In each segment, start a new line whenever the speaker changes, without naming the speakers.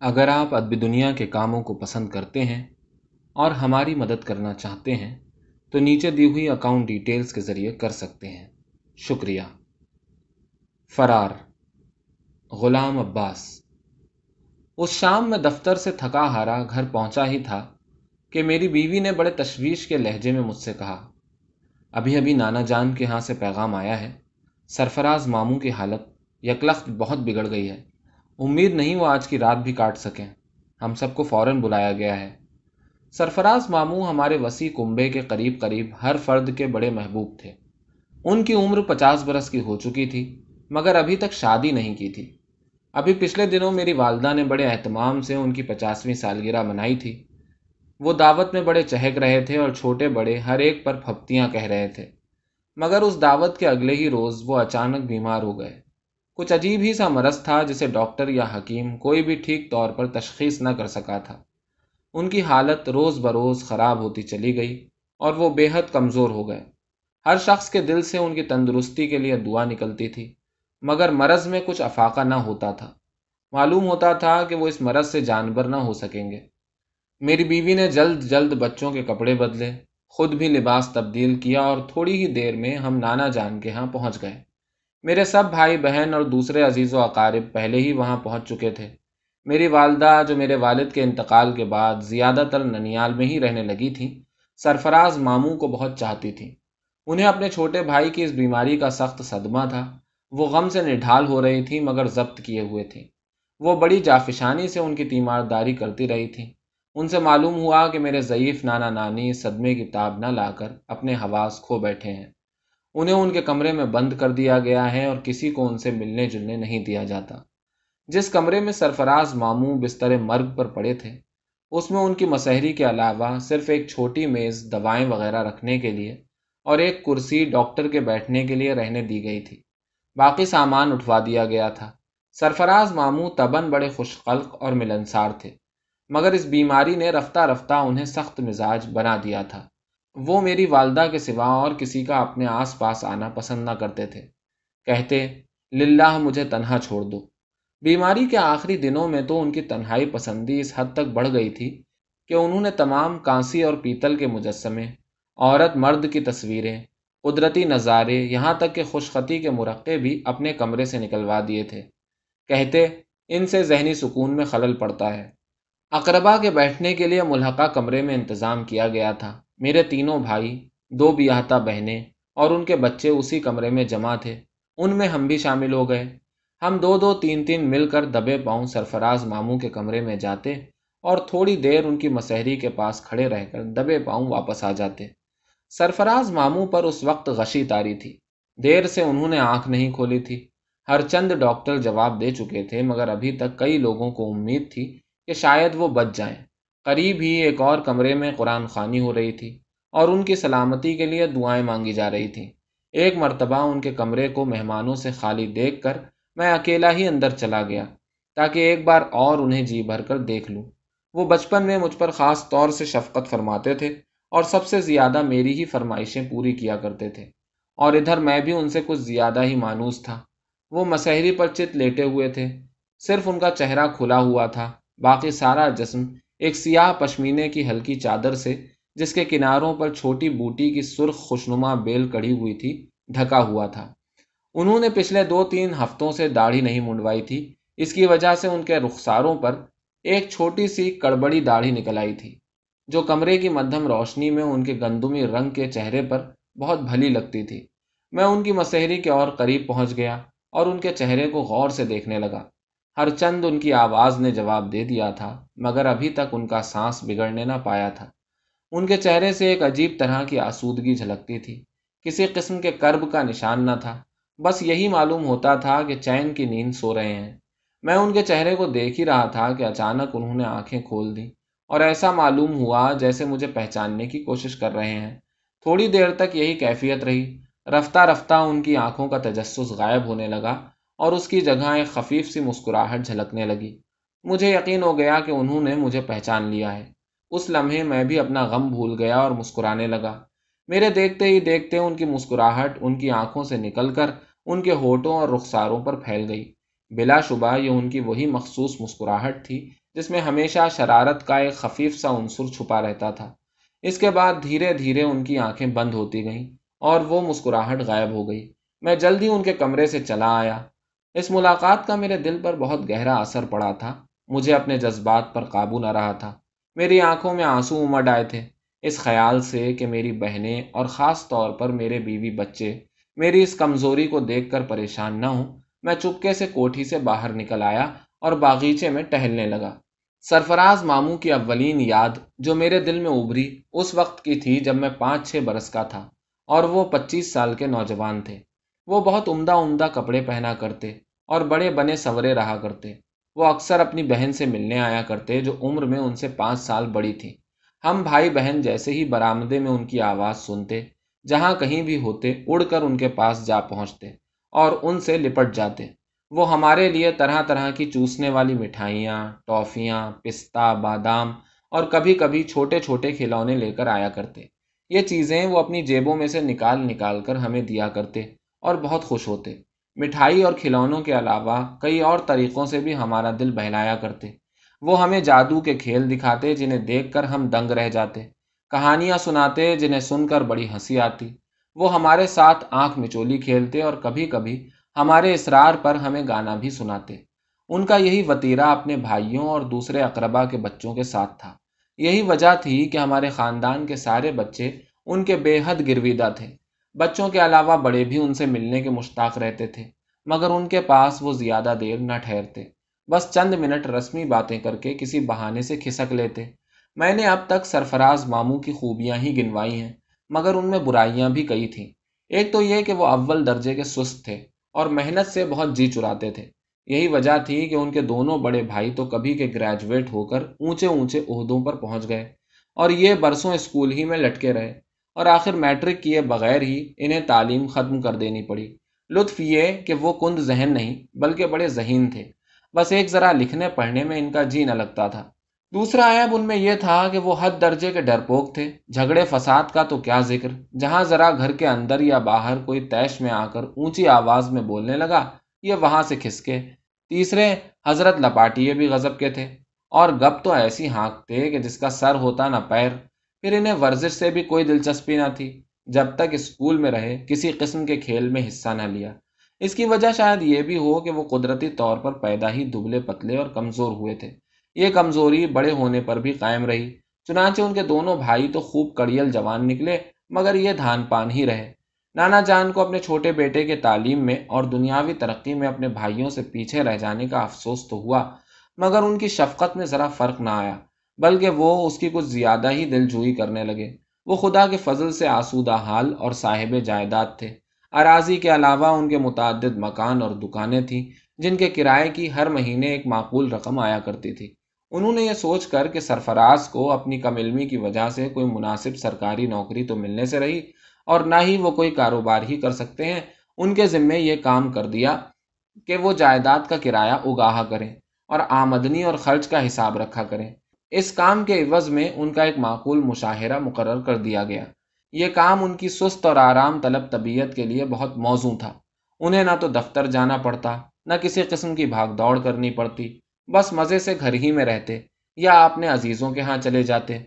اگر آپ ادبی دنیا کے کاموں کو پسند کرتے ہیں اور ہماری مدد کرنا چاہتے ہیں، تو نیچے دی ہوئی اکاؤنٹ ڈیٹیلز کے ذریعے کر سکتے ہیں۔ شکریہ۔ فرار۔ غلام عباس۔ اس شام میں دفتر سے تھکا ہارا گھر پہنچا ہی تھا کہ میری بیوی نے بڑے تشویش کے لہجے میں مجھ سے کہا، ابھی ابھی نانا جان کے ہاں سے پیغام آیا ہے، سرفراز ماموں کی حالت یکلخت بہت بگڑ گئی ہے۔ امید نہیں وہ آج کی رات بھی کاٹ سکیں۔ ہم سب کو فوراً بلایا گیا ہے۔ سرفراز ماموں ہمارے وسیع کنبے کے قریب قریب ہر فرد کے بڑے محبوب تھے۔ ان کی عمر پچاس برس کی ہو چکی تھی، مگر ابھی تک شادی نہیں کی تھی۔ ابھی پچھلے دنوں میری والدہ نے بڑے اہتمام سے ان کی پچاسویں سالگرہ منائی تھی۔ وہ دعوت میں بڑے چہک رہے تھے اور چھوٹے بڑے ہر ایک پر پھپتیاں کہہ رہے تھے۔ مگر اس دعوت کے اگلے ہی روز وہ اچانک بیمار ہو گئے۔ کچھ عجیب ہی سا مرض تھا جسے ڈاکٹر یا حکیم کوئی بھی ٹھیک طور پر تشخیص نہ کر سکا تھا۔ ان کی حالت روز بروز خراب ہوتی چلی گئی اور وہ بے حد کمزور ہو گئے۔ ہر شخص کے دل سے ان کی تندرستی کے لیے دعا نکلتی تھی، مگر مرض میں کچھ افاقہ نہ ہوتا تھا۔ معلوم ہوتا تھا کہ وہ اس مرض سے جانور نہ ہو سکیں گے۔ میری بیوی نے جلد جلد بچوں کے کپڑے بدلے، خود بھی لباس تبدیل کیا اور تھوڑی ہی دیر میں ہم نانا جان کے ہاں پہنچ گئے۔ میرے سب بھائی بہن اور دوسرے عزیز و اقارب پہلے ہی وہاں پہنچ چکے تھے۔ میری والدہ جو میرے والد کے انتقال کے بعد زیادہ تر ننیال میں ہی رہنے لگی تھیں سرفراز ماموں کو بہت چاہتی تھیں انہیں اپنے چھوٹے بھائی کی اس بیماری کا سخت صدمہ تھا۔ وہ غم سے نڈھال ہو رہی تھیں مگر ضبط کیے ہوئے تھیں وہ بڑی جافشانی سے ان کی تیمارداری کرتی رہی تھیں ان سے معلوم ہوا کہ میرے ضعیف نانا نانی صدمے کی تاب نہ لا کر اپنے حواس کھو بیٹھے ہیں۔ انہیں ان کے کمرے میں بند کر دیا گیا ہے اور کسی کو ان سے ملنے جلنے نہیں دیا جاتا۔ جس کمرے میں سرفراز ماموں بستر مرگ پر پڑے تھے، اس میں ان کی مسحری کے علاوہ صرف ایک چھوٹی میز، دوائیں وغیرہ رکھنے کے لیے اور ایک کرسی ڈاکٹر کے بیٹھنے کے لیے رہنے دی گئی تھی۔ باقی سامان اٹھوا دیا گیا تھا۔ سرفراز ماموں تبن بڑے خوش قلق اور ملنسار تھے، مگر اس بیماری نے رفتہ رفتہ انہیں سخت مزاج بنا دیا تھا۔ وہ میری والدہ کے سوا اور کسی کا اپنے آس پاس آنا پسند نہ کرتے تھے۔ کہتے، للہ مجھے تنہا چھوڑ دو۔ بیماری کے آخری دنوں میں تو ان کی تنہائی پسندی اس حد تک بڑھ گئی تھی کہ انہوں نے تمام کانسی اور پیتل کے مجسمے، عورت مرد کی تصویریں، قدرتی نظارے، یہاں تک کہ خوشخطی کے مرقع بھی اپنے کمرے سے نکلوا دیے تھے۔ کہتے، ان سے ذہنی سکون میں خلل پڑتا ہے۔ اقربا کے بیٹھنے کے لیے ملحقہ کمرے میں انتظام کیا گیا تھا۔ میرے تینوں بھائی، دو بیاہتا بہنیں اور ان کے بچے اسی کمرے میں جمع تھے۔ ان میں ہم بھی شامل ہو گئے۔ ہم دو دو تین تین مل کر دبے پاؤں سرفراز ماموں کے کمرے میں جاتے اور تھوڑی دیر ان کی مسحری کے پاس کھڑے رہ کر دبے پاؤں واپس آ جاتے۔ سرفراز ماموں پر اس وقت غشی تاری تھی۔ دیر سے انہوں نے آنکھ نہیں کھولی تھی۔ ہر چند ڈاکٹر جواب دے چکے تھے، مگر ابھی تک کئی لوگوں کو امید تھی کہ شاید وہ بچ جائیں۔ قریب ہی ایک اور کمرے میں قرآن خوانی ہو رہی تھی اور ان کی سلامتی کے لیے دعائیں مانگی جا رہی تھیں۔ ایک مرتبہ ان کے کمرے کو مہمانوں سے خالی دیکھ کر میں اکیلا ہی اندر چلا گیا تاکہ ایک بار اور انہیں جی بھر کر دیکھ لوں۔ وہ بچپن میں مجھ پر خاص طور سے شفقت فرماتے تھے اور سب سے زیادہ میری ہی فرمائشیں پوری کیا کرتے تھے۔ اور ادھر میں بھی ان سے کچھ زیادہ ہی مانوس تھا۔ وہ مسحری پر چت لیٹے ہوئے تھے۔ صرف ان کا چہرہ کھلا ہوا تھا، باقی سارا جسم ایک سیاہ پشمینے کی ہلکی چادر سے، جس کے کناروں پر چھوٹی بوٹی کی سرخ خوشنما بیل کڑی ہوئی تھی، ڈھکا ہوا تھا۔ انہوں نے پچھلے دو تین ہفتوں سے داڑھی نہیں منڈوائی تھی۔ اس کی وجہ سے ان کے رخساروں پر ایک چھوٹی سی کڑبڑی داڑھی نکل آئی تھی، جو کمرے کی مدھم روشنی میں ان کے گندمی رنگ کے چہرے پر بہت بھلی لگتی تھی۔ میں ان کی مسحری کے اور قریب پہنچ گیا اور ان کے چہرے کو غور سے دیکھنے لگا۔ ہر چند ان کی آواز نے جواب دے دیا تھا، مگر ابھی تک ان کا سانس بگڑنے نہ پایا تھا۔ ان کے چہرے سے ایک عجیب طرح کی آسودگی جھلکتی تھی۔ کسی قسم کے کرب کا نشان نہ تھا۔ بس یہی معلوم ہوتا تھا کہ چین کی نیند سو رہے ہیں۔ میں ان کے چہرے کو دیکھ ہی رہا تھا کہ اچانک انہوں نے آنکھیں کھول دی اور ایسا معلوم ہوا جیسے مجھے پہچاننے کی کوشش کر رہے ہیں۔ تھوڑی دیر تک یہی کیفیت رہی۔ رفتہ رفتہ ان کی آنکھوں کا تجسس غائب ہونے لگا۔ اور اس کی جگہ ایک خفیف سی مسکراہٹ جھلکنے لگی۔ مجھے یقین ہو گیا کہ انہوں نے مجھے پہچان لیا ہے۔ اس لمحے میں بھی اپنا غم بھول گیا اور مسکرانے لگا۔ میرے دیکھتے ہی دیکھتے ان کی مسکراہٹ ان کی آنکھوں سے نکل کر ان کے ہوٹوں اور رخساروں پر پھیل گئی۔ بلا شبہ یہ ان کی وہی مخصوص مسکراہٹ تھی جس میں ہمیشہ شرارت کا ایک خفیف سا عنصر چھپا رہتا تھا۔ اس کے بعد دھیرے دھیرے ان کی آنکھیں بند ہوتی گئیں اور وہ مسکراہٹ غائب ہو گئی۔ میں جلدی ان کے کمرے سے چلا آیا۔ اس ملاقات کا میرے دل پر بہت گہرا اثر پڑا تھا۔ مجھے اپنے جذبات پر قابو نہ رہا تھا۔ میری آنکھوں میں آنسو امڈ آئے تھے۔ اس خیال سے کہ میری بہنیں اور خاص طور پر میرے بیوی بچے، میری اس کمزوری کو دیکھ کر پریشان نہ ہوں۔ میں چپکے سے کوٹھی سے باہر نکل آیا اور باغیچے میں ٹہلنے لگا۔ سرفراز ماموں کی اولین یاد جو میرے دل میں ابری اس وقت کی تھی جب میں پانچ چھ برس کا تھا اور وہ پچیس سال کے نوجوان تھے۔ وہ بہت عمدہ عمدہ کپڑے پہنا کرتے اور بڑے بنے سورے رہا کرتے۔ وہ اکثر اپنی بہن سے ملنے آیا کرتے جو عمر میں ان سے پانچ سال بڑی تھی۔ ہم بھائی بہن جیسے ہی برآمدے میں ان کی آواز سنتے، جہاں کہیں بھی ہوتے، اڑ کر ان کے پاس جا پہنچتے اور ان سے لپٹ جاتے۔ وہ ہمارے لیے طرح طرح کی چوسنے والی مٹھائیاں، ٹافیاں، پستہ، بادام اور کبھی کبھی چھوٹے چھوٹے کھلونے لے کر آیا کرتے۔ یہ چیزیں وہ اپنی جیبوں میں سے نکال نکال کر ہمیں دیا کرتے۔ اور بہت خوش ہوتے۔ مٹھائی اور کھلونوں کے علاوہ کئی اور طریقوں سے بھی ہمارا دل بہلایا کرتے۔ وہ ہمیں جادو کے کھیل دکھاتے جنہیں دیکھ کر ہم دنگ رہ جاتے۔ کہانیاں سناتے جنہیں سن کر بڑی ہنسی آتی۔ وہ ہمارے ساتھ آنکھ مچولی کھیلتے اور کبھی کبھی ہمارے اصرار پر ہمیں گانا بھی سناتے۔ ان کا یہی وطیرہ اپنے بھائیوں اور دوسرے اقربا کے بچوں کے ساتھ تھا۔ یہی وجہ تھی کہ ہمارے خاندان کے سارے بچے ان کے بے حد گرویدہ تھے۔ بچوں کے علاوہ بڑے بھی ان سے ملنے کے مشتاق رہتے تھے، مگر ان کے پاس وہ زیادہ دیر نہ ٹھہرتے۔ بس چند منٹ رسمی باتیں کر کے کسی بہانے سے کھسک لیتے۔ میں نے اب تک سرفراز ماموں کی خوبیاں ہی گنوائی ہیں، مگر ان میں برائیاں بھی کئی تھیں۔ ایک تو یہ کہ وہ اول درجے کے سست تھے اور محنت سے بہت جی چراتے تھے۔ یہی وجہ تھی کہ ان کے دونوں بڑے بھائی تو کبھی کے گریجویٹ ہو کر اونچے اونچے عہدوں پر پہنچ گئے اور یہ برسوں اسکول ہی میں لٹکے رہے۔ اور آخر میٹرک کیے بغیر ہی انہیں تعلیم ختم کر دینی پڑی۔ لطف یہ کہ وہ کند ذہن نہیں، بلکہ بڑے ذہین تھے۔ بس ایک ذرا لکھنے پڑھنے میں ان کا جی نہ لگتا تھا۔ دوسرا عیب ان میں یہ تھا کہ وہ حد درجے کے ڈرپوک تھے۔ جھگڑے فساد کا تو کیا ذکر؟ جہاں ذرا گھر کے اندر یا باہر کوئی تیش میں آ کر اونچی آواز میں بولنے لگا، یہ وہاں سے کھسکے۔ تیسرے، حضرت لپاٹیے بھی غضب کے تھے۔ اور گپ تو ایسی ہانکتے کہ جس کا سر ہوتا نہ پیر۔ پھر انہیں ورزش سے بھی کوئی دلچسپی نہ تھی۔ جب تک اسکول میں رہے، کسی قسم کے کھیل میں حصہ نہ لیا۔ اس کی وجہ شاید یہ بھی ہو کہ وہ قدرتی طور پر پیدا ہی دبلے پتلے اور کمزور ہوئے تھے۔ یہ کمزوری بڑے ہونے پر بھی قائم رہی۔ چنانچہ ان کے دونوں بھائی تو خوب کڑیل جوان نکلے، مگر یہ دھان پان ہی رہے۔ نانا جان کو اپنے چھوٹے بیٹے کے تعلیم میں اور دنیاوی ترقی میں اپنے بھائیوں سے پیچھے رہ جانے کا افسوس تو ہوا، مگر ان کی شفقت میں ذرا فرق نہ آیا۔ بلکہ وہ اس کی کچھ زیادہ ہی دل جوئی کرنے لگے۔ وہ خدا کے فضل سے آسودہ حال اور صاحب جائیداد تھے۔ اراضی کے علاوہ ان کے متعدد مکان اور دکانیں تھیں، جن کے کرائے کی ہر مہینے ایک معقول رقم آیا کرتی تھی۔ انہوں نے یہ سوچ کر کہ سرفراز کو اپنی کم علمی کی وجہ سے کوئی مناسب سرکاری نوکری تو ملنے سے رہی اور نہ ہی وہ کوئی کاروبار ہی کر سکتے ہیں۔ ان کے ذمے یہ کام کر دیا کہ وہ جائیداد کا کرایہ اگاہا کریں اور آمدنی اور خرچ کا حساب رکھا کریں۔ اس کام کے عوض میں ان کا ایک معقول مشاہرہ مقرر کر دیا گیا۔ یہ کام ان کی سست اور آرام طلب طبیعت کے لیے بہت موزوں تھا۔ انہیں نہ تو دفتر جانا پڑتا، نہ کسی قسم کی بھاگ دوڑ کرنی پڑتی، بس مزے سے گھر ہی میں رہتے یا اپنے عزیزوں کے ہاں چلے جاتے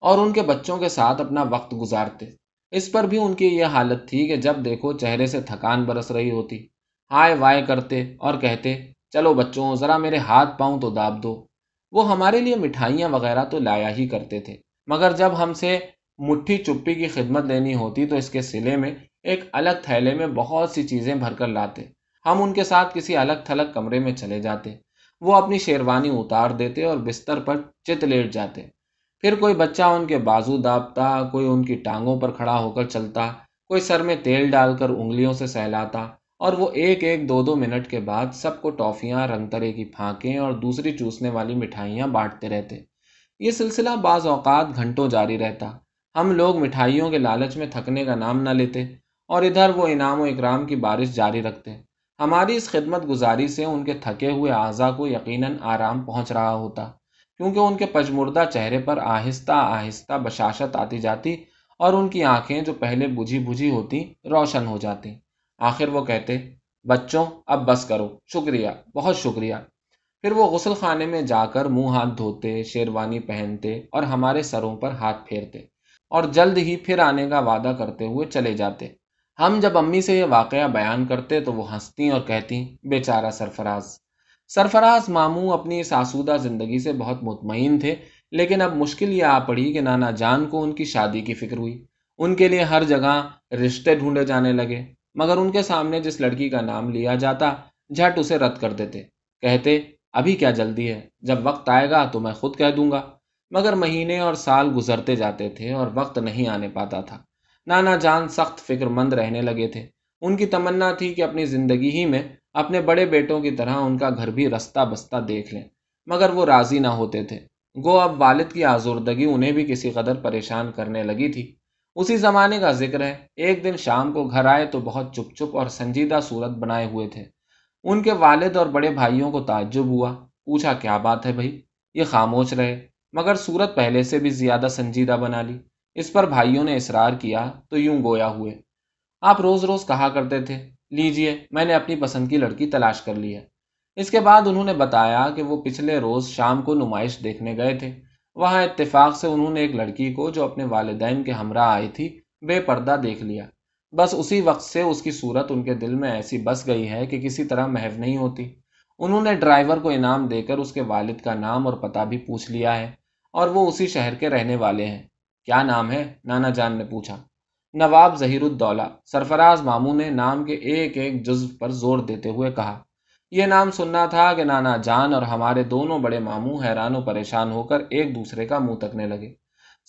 اور ان کے بچوں کے ساتھ اپنا وقت گزارتے۔ اس پر بھی ان کی یہ حالت تھی کہ جب دیکھو چہرے سے تھکان برس رہی ہوتی، ہائے وائے کرتے اور کہتے، چلو بچوں، ذرا میرے ہاتھ پاؤں تو داب دو۔ وہ ہمارے لیے مٹھائیاں وغیرہ تو لایا ہی کرتے تھے۔ مگر جب ہم سے مٹھی چپی کی خدمت لینی ہوتی تو اس کے سلے میں ایک الگ تھیلے میں بہت سی چیزیں بھر کر لاتے۔ ہم ان کے ساتھ کسی الگ تھلگ کمرے میں چلے جاتے۔ وہ اپنی شیروانی اتار دیتے اور بستر پر چت لیٹ جاتے۔ پھر کوئی بچہ ان کے بازو دابتا، کوئی ان کی ٹانگوں پر کھڑا ہو کر چلتا، کوئی سر میں تیل ڈال کر انگلیوں سے سہلاتا۔ اور وہ ایک ایک دو دو منٹ کے بعد سب کو ٹافیاں، رنگ ترے کی پھانکیں اور دوسری چوسنے والی مٹھائیاں بانٹتے رہتے۔ یہ سلسلہ بعض اوقات گھنٹوں جاری رہتا۔ ہم لوگ مٹھائیوں کے لالچ میں تھکنے کا نام نہ لیتے اور ادھر وہ انعام و اکرام کی بارش جاری رکھتے۔ ہماری اس خدمت گزاری سے ان کے تھکے ہوئے اعضا کو یقیناً آرام پہنچ رہا ہوتا، کیونکہ ان کے پجمردہ چہرے پر آہستہ آہستہ بشاشت آتی جاتی اور ان کی آنکھیں جو پہلے بجھی بجھی ہوتی روشن ہو جاتی۔ آخر وہ کہتے، بچوں، اب بس کرو، شکریہ، بہت شکریہ۔ پھر وہ غسل خانے میں جا کر منہ ہاتھ دھوتے، شیروانی پہنتے اور ہمارے سروں پر ہاتھ پھیرتے اور جلد ہی پھر آنے کا وعدہ کرتے ہوئے چلے جاتے۔ ہم جب امی سے یہ واقعہ بیان کرتے تو وہ ہنستی اور کہتی، بیچارہ سرفراز۔ سرفراز ماموں اپنی اس آسودہ زندگی سے بہت مطمئن تھے، لیکن اب مشکل یہ آ پڑی کہ نانا جان کو ان کی شادی کی فکر ہوئی۔ ان کے لیے ہر جگہ رشتے ڈھونڈے جانے لگے۔ مگر ان کے سامنے جس لڑکی کا نام لیا جاتا، جھٹ اسے رد کر دیتے۔ کہتے، ابھی کیا جلدی ہے؟ جب وقت آئے گا تو میں خود کہہ دوں گا۔ مگر مہینے اور سال گزرتے جاتے تھے اور وقت نہیں آنے پاتا تھا۔ نانا جان سخت فکر مند رہنے لگے تھے۔ ان کی تمنا تھی کہ اپنی زندگی ہی میں اپنے بڑے بیٹوں کی طرح ان کا گھر بھی رستہ بستہ دیکھ لیں۔ مگر وہ راضی نہ ہوتے تھے۔ گو اب والد کی آزردگی انہیں بھی کسی قدر پریشان کرنے لگی تھی۔ اسی زمانے کا ذکر ہے۔ ایک دن شام کو گھر آئے تو بہت چپ چپ اور سنجیدہ صورت بنائے ہوئے تھے۔ ان کے والد اور بڑے بھائیوں کو تعجب ہوا۔ پوچھا، کیا بات ہے بھائی؟ یہ خاموش رہے۔ مگر صورت پہلے سے بھی زیادہ سنجیدہ بنا لی۔ اس پر بھائیوں نے اصرار کیا تو یوں گویا ہوئے۔ آپ روز روز کہا کرتے تھے، لیجیے، میں نے اپنی پسند کی لڑکی تلاش کر لی ہے۔ اس کے بعد انہوں نے بتایا کہ وہ پچھلے روز شام کو نمائش دیکھنے گئے تھے۔ وہاں اتفاق سے انہوں نے ایک لڑکی کو جو اپنے والدین کے ہمراہ آئی تھی، بے پردہ دیکھ لیا۔ بس اسی وقت سے اس کی صورت ان کے دل میں ایسی بس گئی ہے کہ کسی طرح محو نہیں ہوتی۔ انہوں نے ڈرائیور کو انعام دے کر اس کے والد کا نام اور پتہ بھی پوچھ لیا ہے اور وہ اسی شہر کے رہنے والے ہیں۔ کیا نام ہے؟ نانا جان نے پوچھا۔ نواب ظہیر الدولہ سرفراز ماموں نے نام کے ایک ایک جزو پر زور دیتے ہوئے کہا۔ یہ نام سننا تھا کہ نانا جان اور ہمارے دونوں بڑے ماموں حیران و پریشان ہو کر ایک دوسرے کا منہ تکنے لگے۔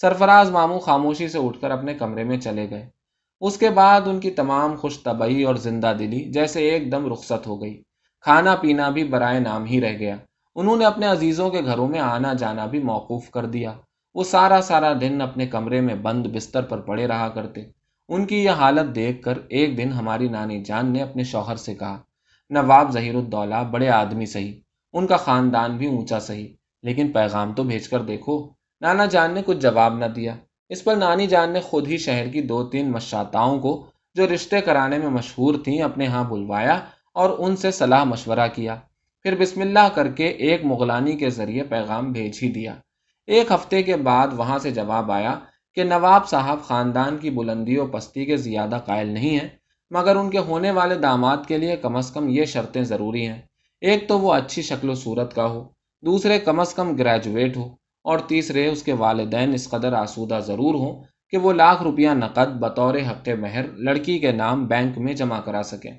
سرفراز ماموں خاموشی سے اٹھ کر اپنے کمرے میں چلے گئے۔ اس کے بعد ان کی تمام خوش طبعی اور زندہ دلی جیسے ایک دم رخصت ہو گئی۔ کھانا پینا بھی برائے نام ہی رہ گیا۔ انہوں نے اپنے عزیزوں کے گھروں میں آنا جانا بھی موقوف کر دیا۔ وہ سارا سارا دن اپنے کمرے میں بند بستر پر پڑے رہا کرتے۔ ان کی یہ حالت دیکھ کر ایک دن ہماری نانی جان نے اپنے شوہر سے کہا نواب ظہیر الدولہ بڑے آدمی صحیح، ان کا خاندان بھی اونچا صحیح، لیکن پیغام تو بھیج کر دیکھو، نانا جان نے کچھ جواب نہ دیا۔ اس پر نانی جان نے خود ہی شہر کی دو تین مشاتاؤں کو جو رشتے کرانے میں مشہور تھیں اپنے ہاں بلوایا اور ان سے صلاح مشورہ کیا۔ پھر بسم اللہ کر کے ایک مغلانی کے ذریعے پیغام بھیج ہی دیا۔ ایک ہفتے کے بعد وہاں سے جواب آیا کہ نواب صاحب خاندان کی بلندی و پستی کے زیادہ قائل نہیں ہیں۔ مگر ان کے ہونے والے داماد کے لیے کم از کم یہ شرطیں ضروری ہیں۔ ایک تو وہ اچھی شکل و صورت کا ہو، دوسرے کم از کم گریجویٹ ہو، اور تیسرے اس کے والدین اس قدر آسودہ ضرور ہوں کہ وہ لاکھ روپیہ نقد بطور حق مہر لڑکی کے نام بینک میں جمع کرا سکیں۔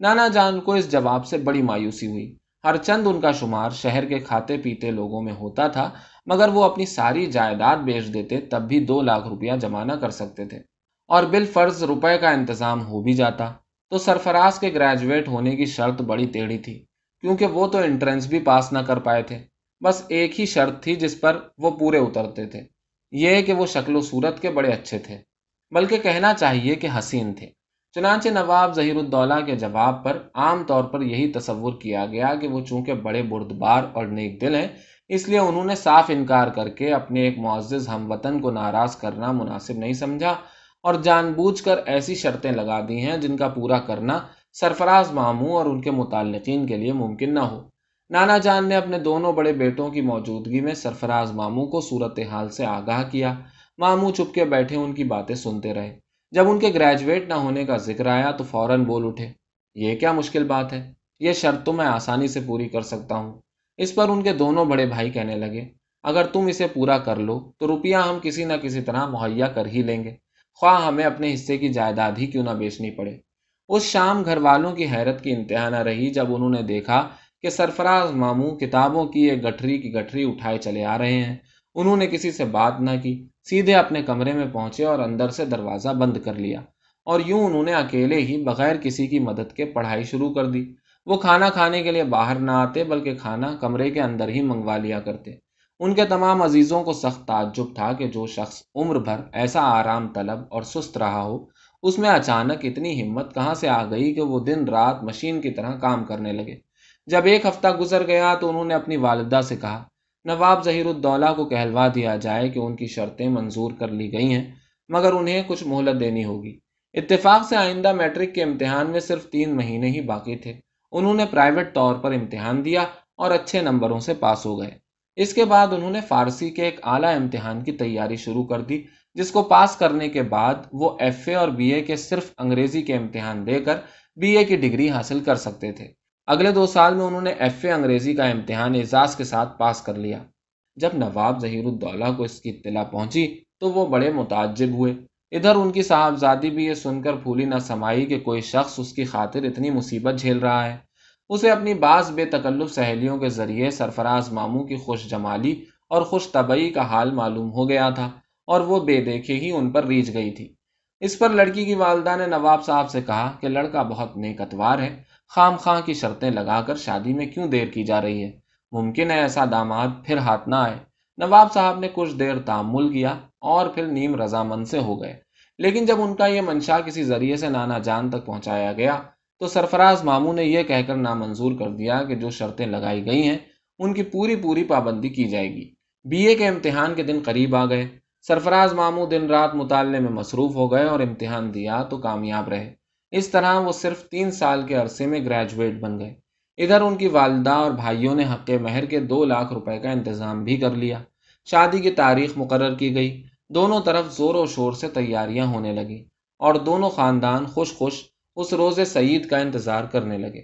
نانا جان کو اس جواب سے بڑی مایوسی ہوئی۔ ہر چند ان کا شمار شہر کے کھاتے پیتے لوگوں میں ہوتا تھا، مگر وہ اپنی ساری جائیداد بیچ دیتے تب بھی دو لاکھ روپیہ جمع نہ کر سکتے تھے۔ اور بال فرض روپے کا انتظام ہو بھی جاتا، تو سرفراز کے گریجویٹ ہونے کی شرط بڑی ٹیڑھی تھی، کیونکہ وہ تو انٹرنس بھی پاس نہ کر پائے تھے۔ بس ایک ہی شرط تھی جس پر وہ پورے اترتے تھے، یہ کہ وہ شکل و صورت کے بڑے اچھے تھے۔ بلکہ کہنا چاہیے کہ حسین تھے۔ چنانچہ نواب ظہیر الدولہ کے جواب پر عام طور پر یہی تصور کیا گیا کہ وہ چونکہ بڑے بردبار اور نیک دل ہیں، اس لیے انہوں نے صاف انکار کر کے اپنے ایک معزز ہم وطن کو ناراض کرنا مناسب نہیں سمجھا۔ اور جان بوجھ کر ایسی شرطیں لگا دی ہیں جن کا پورا کرنا سرفراز ماموں اور ان کے متعلقین کے لیے ممکن نہ ہو۔ نانا جان نے اپنے دونوں بڑے بیٹوں کی موجودگی میں سرفراز ماموں کو صورت حال سے آگاہ کیا۔ ماموں چپ کے بیٹھے ان کی باتیں سنتے رہے۔ جب ان کے گریجویٹ نہ ہونے کا ذکر آیا تو فوراً بول اٹھے، یہ کیا مشکل بات ہے؟ یہ شرط تو میں آسانی سے پوری کر سکتا ہوں اس پر ان کے دونوں بڑے بھائی کہنے لگے، اگر تم اسے پورا کر لو تو روپیہ ہم کسی نہ کسی طرح مہیا کر ہی لیں گے۔ خواہ ہمیں اپنے حصے کی جائیداد ہی کیوں نہ بیچنی پڑے۔ اس شام گھر والوں کی حیرت کی انتہا نہ رہی جب انہوں نے دیکھا کہ سرفراز ماموں کتابوں کی ایک گٹھری کی گٹھری اٹھائے چلے آ رہے ہیں۔ انہوں نے کسی سے بات نہ کی، سیدھے اپنے کمرے میں پہنچے اور اندر سے دروازہ بند کر لیا۔ اور یوں انہوں نے اکیلے ہی بغیر کسی کی مدد کے پڑھائی شروع کر دی۔ وہ کھانا کھانے کے لیے باہر نہ آتے، بلکہ کھانا کمرے کے اندر ہی منگوا لیا کرتے۔ ان کے تمام عزیزوں کو سخت تعجب تھا کہ جو شخص عمر بھر ایسا آرام طلب اور سست رہا ہو، اس میں اچانک اتنی ہمت کہاں سے آ گئی کہ وہ دن رات مشین کی طرح کام کرنے لگے۔ جب ایک ہفتہ گزر گیا تو انہوں نے اپنی والدہ سے کہا، نواب ظہیر الدولہ کو کہلوا دیا جائے کہ ان کی شرطیں منظور کر لی گئی ہیں، مگر انہیں کچھ مہلت دینی ہوگی۔ اتفاق سے آئندہ میٹرک کے امتحان میں صرف تین مہینے ہی باقی تھے۔ انہوں نے پرائیویٹ طور پر امتحان دیا اور اچھے نمبروں سے پاس ہو گئے۔ اس کے بعد انہوں نے فارسی کے ایک اعلیٰ امتحان کی تیاری شروع کر دی، جس کو پاس کرنے کے بعد وہ ایف اے اور بی اے کے صرف انگریزی کے امتحان دے کر بی اے کی ڈگری حاصل کر سکتے تھے۔ اگلے دو سال میں انہوں نے ایف اے انگریزی کا امتحان اعزاز کے ساتھ پاس کر لیا۔ جب نواب ظہیر الدولہ کو اس کی اطلاع پہنچی تو وہ بڑے متعجب ہوئے۔ ادھر ان کی صاحبزادی بھی یہ سن کر پھولی نہ سمائی کہ کوئی شخص اس کی خاطر اتنی مصیبت جھیل رہا ہے۔ اسے اپنی بعض بے تکلف سہیلیوں کے ذریعے سرفراز ماموں کی خوش جمالی اور خوش طبعی کا حال معلوم ہو گیا تھا اور وہ بے دیکھے ہی ان پر ریچ گئی تھی۔ اس پر لڑکی کی والدہ نے نواب صاحب سے کہا کہ لڑکا بہت نیک اتوار ہے، خام خاں کی شرطیں لگا کر شادی میں کیوں دیر کی جا رہی ہے؟ ممکن ہے ایسا داماد پھر ہاتھ نہ آئے۔ نواب صاحب نے کچھ دیر تعمل کیا اور پھر نیم رضامند سے ہو گئے۔ لیکن جب ان کا یہ منشا کسی ذریعے سے نانا جان تک پہنچایا گیا تو سرفراز ماموں نے یہ کہہ کر نامنظور کر دیا کہ جو شرطیں لگائی گئی ہیں، ان کی پوری پوری پابندی کی جائے گی۔ بی اے کے امتحان کے دن قریب آ گئے۔ سرفراز ماموں دن رات مطالعے میں مصروف ہو گئے اور امتحان دیا تو کامیاب رہے۔ اس طرح وہ صرف تین سال کے عرصے میں گریجویٹ بن گئے۔ ادھر ان کی والدہ اور بھائیوں نے حق مہر کے دو لاکھ روپے کا انتظام بھی کر لیا۔ شادی کی تاریخ مقرر کی گئی۔ دونوں طرف زور و شور سے تیاریاں ہونے لگی اور دونوں خاندان خوش خوش اس روز سعید کا انتظار کرنے لگے۔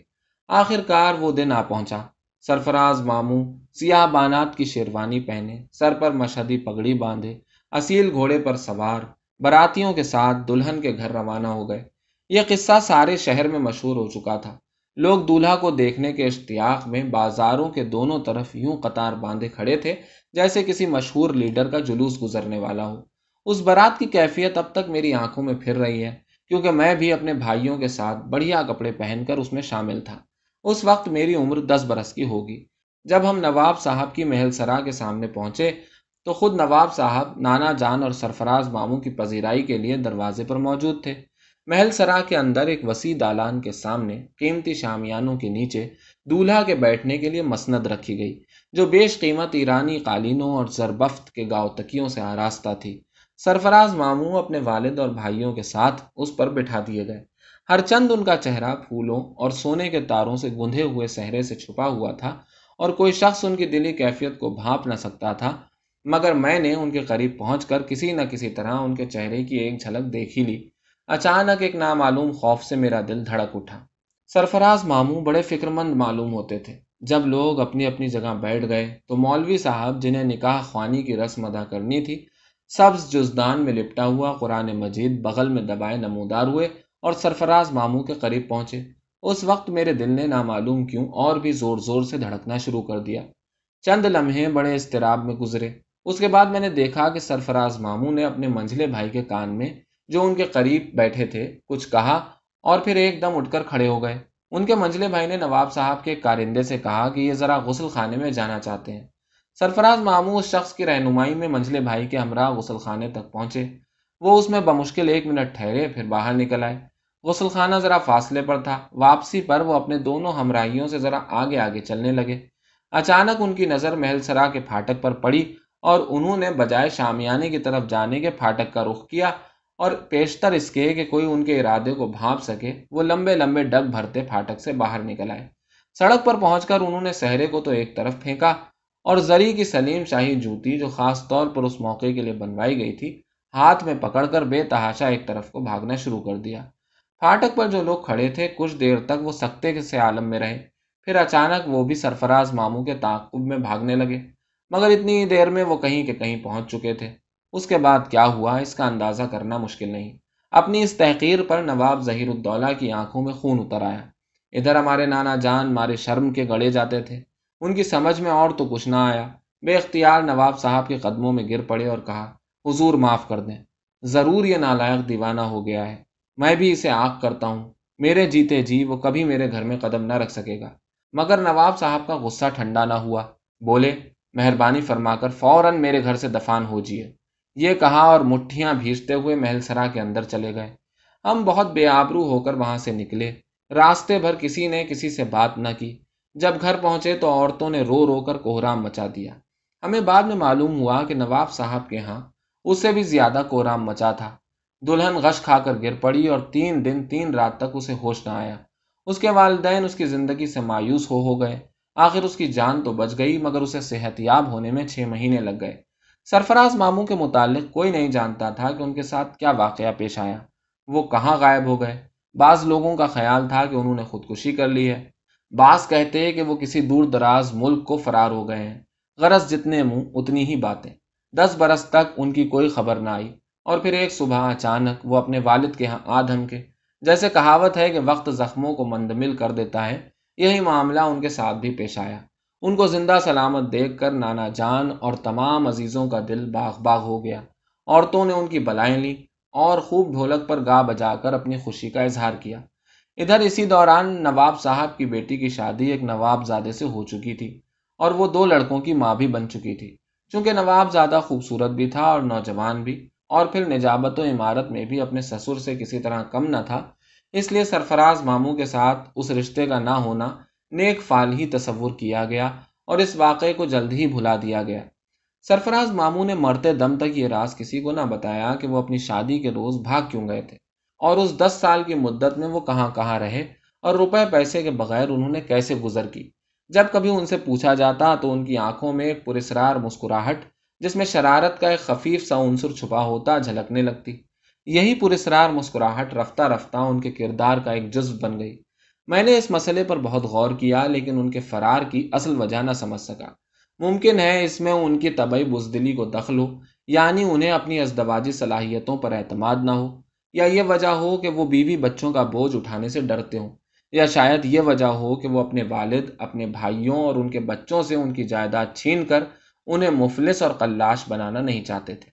آخر کار وہ دن آ پہنچا۔ سرفراز ماموں سیاہ بانات کی شیروانی پہنے، سر پر مشہدی پگڑی باندھے، اصیل گھوڑے پر سوار، براتیوں کے ساتھ دلہن کے گھر روانہ ہو گئے۔ یہ قصہ سارے شہر میں مشہور ہو چکا تھا۔ لوگ دولہا کو دیکھنے کے اشتیاق میں بازاروں کے دونوں طرف یوں قطار باندھے کھڑے تھے جیسے کسی مشہور لیڈر کا جلوس گزرنے والا ہو۔ اس برات کی کیفیت اب تک میری آنکھوں میں پھر رہی ہے۔ کیونکہ میں بھی اپنے بھائیوں کے ساتھ بڑھیا کپڑے پہن کر اس میں شامل تھا۔ اس وقت میری عمر دس برس کی ہوگی۔ جب ہم نواب صاحب کی محل سرا کے سامنے پہنچے تو خود نواب صاحب نانا جان اور سرفراز ماموں کی پذیرائی کے لیے دروازے پر موجود تھے۔ محل سرا کے اندر ایک وسیع دالان کے سامنے قیمتی شامیانوں کے نیچے دولہا کے بیٹھنے کے لیے مسند رکھی گئی، جو بیش قیمت ایرانی قالینوں اور زربفت کے گاؤ تکیوں سے آراستہ تھی۔ سرفراز ماموں اپنے والد اور بھائیوں کے ساتھ اس پر بٹھا دیے گئے۔ ہر چند ان کا چہرہ پھولوں اور سونے کے تاروں سے گندھے ہوئے سہرے سے چھپا ہوا تھا اور کوئی شخص ان کی دلی کیفیت کو بھانپ نہ سکتا تھا، مگر میں نے ان کے قریب پہنچ کر کسی نہ کسی طرح ان کے چہرے کی ایک جھلک دیکھ ہی لی۔ اچانک ایک نامعلوم خوف سے میرا دل دھڑک اٹھا۔ سرفراز ماموں بڑے فکر مند معلوم ہوتے تھے۔ جب لوگ اپنی اپنی جگہ بیٹھ گئے تو مولوی صاحب جنہیں نکاح خوانی کی رسم ادا کرنی تھی سبز جزدان میں لپٹا ہوا قرآن مجید بغل میں دبائے نمودار ہوئے اور سرفراز ماموں کے قریب پہنچے۔ اس وقت میرے دل نے نامعلوم کیوں اور بھی زور زور سے دھڑکنا شروع کر دیا۔ چند لمحے بڑے اضطراب میں گزرے۔ اس کے بعد میں نے دیکھا کہ سرفراز ماموں نے اپنے منجلے بھائی کے کان میں جو ان کے قریب بیٹھے تھے کچھ کہا اور پھر ایک دم اٹھ کر کھڑے ہو گئے۔ ان کے منجلے بھائی نے نواب صاحب کے کارندے سے کہا کہ یہ ذرا غسل خانے میں جانا چاہتے ہیں۔ سرفراز ماموں اس شخص کی رہنمائی میں منجلے بھائی کے ہمراہ غسل خانے تک پہنچے۔ وہ اس میں بمشکل ایک منٹ ٹھہرے، پھر باہر نکل آئے۔ غسل خانہ ذرا فاصلے پر تھا۔ واپسی پر وہ اپنے دونوں ہمراہیوں سے ذرا آگے آگے چلنے لگے۔ اچانک ان کی نظر محل سرا کے پھاٹک پر پڑی اور انہوں نے بجائے شامیانے کی طرف جانے کے پھاٹک کا رخ کیا اور پیشتر اس کے کہ کوئی ان کے ارادے کو بھانپ سکے۔ وہ لمبے لمبے ڈگ بھرتے پھاٹک سے باہر نکل آئے۔ سڑک پر پہنچ کر انہوں نے سہرے کو تو ایک طرف پھینکا اور زری کی سلیم شاہی جوتی جو خاص طور پر اس موقع کے لیے بنوائی گئی تھی، ہاتھ میں پکڑ کر بے تحاشا ایک طرف کو بھاگنا شروع کر دیا۔ پھاٹک پر جو لوگ کھڑے تھے، کچھ دیر تک وہ سکتے سے عالم میں رہے۔ پھر اچانک وہ بھی سرفراز ماموں کے تعقب میں بھاگنے لگے۔ مگر اتنی دیر میں وہ کہیں کہ کہیں پہنچ چکے تھے۔ اس کے بعد کیا ہوا، اس کا اندازہ کرنا مشکل نہیں۔ اپنی اس تحقیر پر نواب ظہیر الدولہ کی آنکھوں میں خون اتر آیا۔ ادھر ہمارے نانا جان مارے شرم کے گڑے جاتے تھے۔ ان کی سمجھ میں اور تو کچھ نہ آیا۔ بے اختیار نواب صاحب کے قدموں میں گر پڑے اور کہا، حضور معاف کر دیں۔ ضرور یہ نالائق دیوانہ ہو گیا ہے۔ میں بھی اسے آنکھ کرتا ہوں۔ میرے جیتے جی وہ کبھی میرے گھر میں قدم نہ رکھ سکے گا۔ مگر نواب صاحب کا غصہ ٹھنڈا نہ ہوا۔ بولے، مہربانی فرما کر فوراً میرے گھر سے دفان ہو جیے۔ یہ کہا اور مٹھیاں بھیجتے ہوئے محل سرا کے اندر چلے گئے۔ ہم بہت بے آبرو ہو کر وہاں سے نکلے۔ راستے بھر کسی نے کسی سے بات نہ کی۔ جب گھر پہنچے تو عورتوں نے رو رو کر کوہرام مچا دیا۔ ہمیں بعد میں معلوم ہوا کہ نواب صاحب کے ہاں اس سے بھی زیادہ کوہرام مچا تھا۔ دلہن غش کھا کر گر پڑی اور تین دن، تین رات تک اسے ہوش نہ آیا۔ اس کے والدین اس کی زندگی سے مایوس ہو ہو گئے۔ آخر اس کی جان تو بچ گئی، مگر اسے صحت یاب ہونے میں چھ مہینے لگ گئے۔ سرفراز ماموں کے متعلق کوئی نہیں جانتا تھا کہ ان کے ساتھ کیا واقعہ پیش آیا۔ وہ کہاں غائب ہو گئے؟ بعض لوگوں کا خیال تھا کہ انہوں نے خودکشی کر لی ہے۔ بعض کہتے کہ وہ کسی دور دراز ملک کو فرار ہو گئے ہیں۔ غرض جتنے منہ اتنی ہی باتیں۔ دس برس تک ان کی کوئی خبر نہ آئی۔ اور پھر ایک صبح اچانک وہ اپنے والد کے ہاں آ دھمکے۔ جیسے کہاوت ہے کہ وقت زخموں کو مندمل کر دیتا ہے، یہی معاملہ ان کے ساتھ بھی پیش آیا۔ ان کو زندہ سلامت دیکھ کر نانا جان اور تمام عزیزوں کا دل باغ باغ ہو گیا۔ عورتوں نے ان کی بلائیں لی اور خوب ڈھولک پر گا بجا کر اپنی خوشی کا اظہار کیا۔ ادھر اسی دوران نواب صاحب کی بیٹی کی شادی ایک نواب زادے سے ہو چکی تھی اور وہ دو لڑکوں کی ماں بھی بن چکی تھی۔ چونکہ نواب زیادہ خوبصورت بھی تھا اور نوجوان بھی، اور پھر نجابت و عمارت میں بھی اپنے سسر سے کسی طرح کم نہ تھا، اس لیے سرفراز ماموں کے ساتھ اس رشتے کا نہ ہونا نیک فال ہی تصور کیا گیا اور اس واقعے کو جلد ہی بھلا دیا گیا۔ سرفراز ماموں نے مرتے دم تک یہ راز کسی کو نہ بتایا کہ وہ اپنی شادی کے روز بھاگ کیوں گئے تھے۔ اور اس دس سال کی مدت میں وہ کہاں کہاں رہے اور روپے پیسے کے بغیر انہوں نے کیسے گزر کی؟ جب کبھی ان سے پوچھا جاتا تو ان کی آنکھوں میں ایک پرسرار مسکراہٹ، جس میں شرارت کا ایک خفیف سا عنصر چھپا ہوتا جھلکنے لگتی۔ یہی پرسرار مسکراہٹ رفتہ رفتہ ان کے کردار کا ایک جزب بن گئی۔ میں نے اس مسئلے پر بہت غور کیا لیکن ان کے فرار کی اصل وجہ نہ سمجھ سکا۔ ممکن ہے اس میں ان کی طبعی بزدلی کو دخل ہو یعنی انہیں اپنی ازدواجی صلاحیتوں پر اعتماد نہ ہو۔ یا یہ وجہ ہو کہ وہ بیوی بچوں کا بوجھ اٹھانے سے ڈرتے ہوں، یا شاید یہ وجہ ہو کہ وہ اپنے والد، اپنے بھائیوں اور ان کے بچوں سے ان کی جائیداد چھین کر انہیں مفلس اور قلاش بنانا نہیں چاہتے تھے۔